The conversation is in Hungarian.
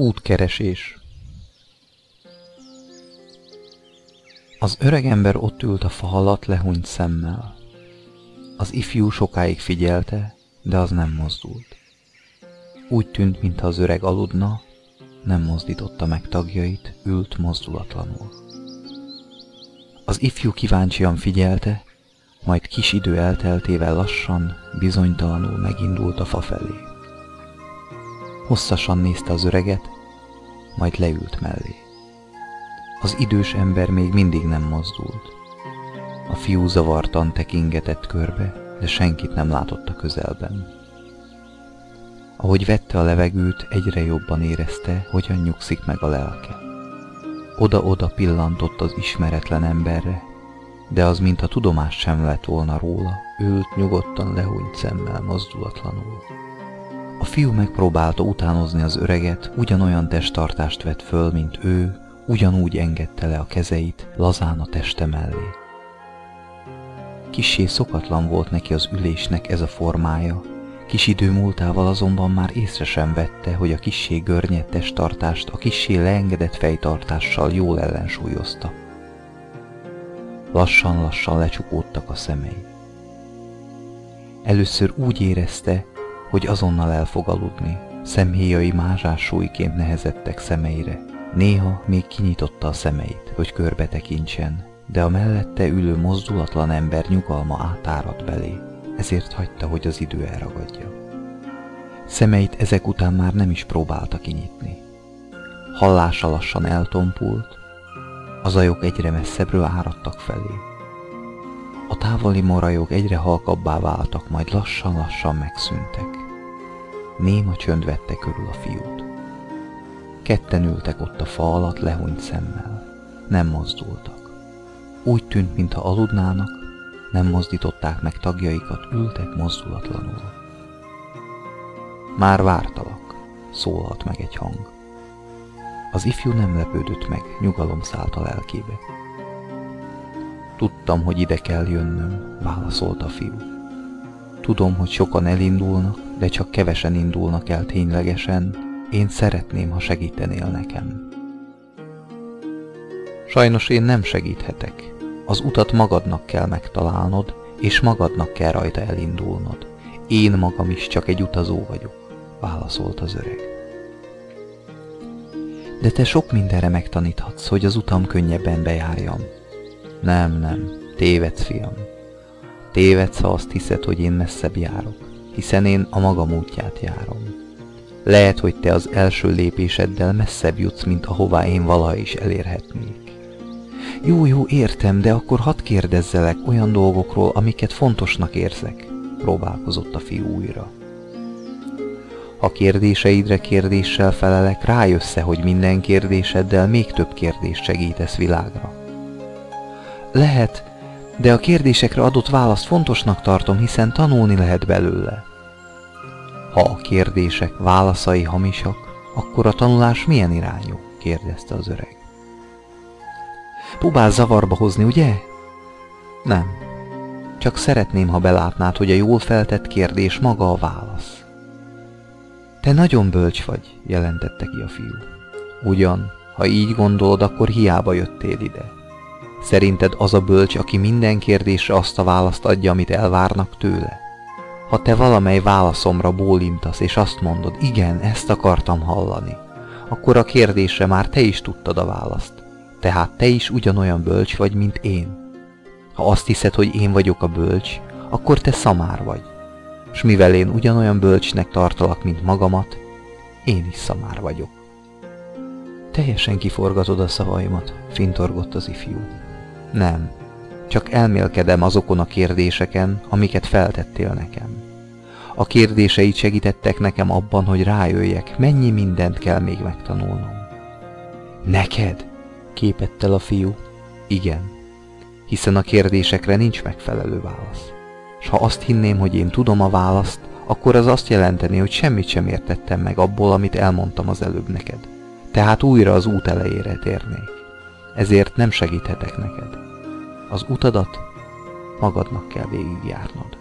Útkeresés Az öreg ember ott ült a fa alatt lehunyt szemmel. Az ifjú sokáig figyelte, de az nem mozdult. Úgy tűnt, mintha az öreg aludna, nem mozdította meg tagjait, ült mozdulatlanul. Az ifjú kíváncsian figyelte, majd kis idő elteltével lassan, bizonytalanul megindult a fa felé. Hosszasan nézte az öreget, majd leült mellé. Az idős ember még mindig nem mozdult. A fiú zavartan tekingetett körbe, de senkit nem látott a közelben. Ahogy vette a levegőt, egyre jobban érezte, hogyan nyugszik meg a lelke. Oda-oda pillantott az ismeretlen emberre, de az, mintha tudomás sem lett volna róla, ült nyugodtan lehúnyt szemmel mozdulatlanul. A fiú megpróbálta utánozni az öreget, ugyanolyan testtartást vett föl, mint ő, ugyanúgy engedte le a kezeit, lazán a teste mellé. Kissé szokatlan volt neki az ülésnek ez a formája, kis idő múltával azonban már észre sem vette, hogy a kissé görnyed testtartást a kissé leengedett fejtartással jól ellensúlyozta. Lassan-lassan lecsukódtak a szemei. Először úgy érezte, hogy azonnal el fog aludni, szemhéjai mázsás súlyként nehezettek szemeire. Néha még kinyitotta a szemeit, hogy körbe tekintsen, de a mellette ülő mozdulatlan ember nyugalma átáradt belé, ezért hagyta, hogy az idő elragadja. Szemeit ezek után már nem is próbálta kinyitni. Hallása lassan eltompult, az ajok egyre messzebbről áradtak felé. A távoli morajok egyre halkabbá váltak, majd lassan-lassan megszűntek. Néma csönd vette körül a fiút. Ketten ültek ott a fa alatt lehunyt szemmel. Nem mozdultak. Úgy tűnt, mintha aludnának, nem mozdították meg tagjaikat, ültek mozdulatlanul. Már vártalak, szólalt meg egy hang. Az ifjú nem lepődött meg, nyugalom szállt a lelkébe. Tudtam, hogy ide kell jönnöm, válaszolta a fiú. Tudom, hogy sokan elindulnak, de csak kevesen indulnak el ténylegesen. Én szeretném, ha segítenél nekem. Sajnos én nem segíthetek. Az utat magadnak kell megtalálnod, és magadnak kell rajta elindulnod. Én magam is csak egy utazó vagyok, válaszolt az öreg. De te sok mindenre megtaníthatsz, hogy az utam könnyebben bejárjam. Nem, nem, tévedsz, fiam. Tévedsz, ha azt hiszed, hogy én messzebb járok, hiszen én a magam útját járom. Lehet, hogy te az első lépéseddel messzebb jutsz, mint ahová én valaha is elérhetnék. Jó, jó, értem, de akkor hadd kérdezzelek olyan dolgokról, amiket fontosnak érzek, próbálkozott a fiú újra. Ha kérdéseidre kérdéssel felelek, rájössz -e, hogy minden kérdéseddel még több kérdést segítesz világra. Lehet, de a kérdésekre adott választ fontosnak tartom, hiszen tanulni lehet belőle. Ha a kérdések válaszai hamisak, akkor a tanulás milyen irányú? kérdezte az öreg. Próbál zavarba hozni, ugye? Nem. Csak szeretném, ha belátnád, hogy a jól feltett kérdés maga a válasz. Te nagyon bölcs vagy, jelentette ki a fiú. Ugyan, ha így gondolod, akkor hiába jöttél ide. Szerinted az a bölcs, aki minden kérdésre azt a választ adja, amit elvárnak tőle? Ha te valamely válaszomra bólintasz, és azt mondod, igen, ezt akartam hallani, akkor a kérdésre már te is tudtad a választ. Tehát te is ugyanolyan bölcs vagy, mint én. Ha azt hiszed, hogy én vagyok a bölcs, akkor te szamár vagy s mivel én ugyanolyan bölcsnek tartalak, mint magamat, én is szamár vagyok. Teljesen kiforgatod a szavaimat, fintorgott az ifjú. Nem, csak elmélkedem azokon a kérdéseken, amiket feltettél nekem. A kérdéseid segítettek nekem abban, hogy rájöjjek, mennyi mindent kell még megtanulnom. Neked? képett el a fiú. Igen, hiszen a kérdésekre nincs megfelelő válasz és ha azt hinném, hogy én tudom a választ, akkor az azt jelenteni, hogy semmit sem értettem meg abból, amit elmondtam az előbb neked. Tehát újra az út elejére térnék ezért nem segíthetek neked. Az utadat magadnak kell végigjárnod.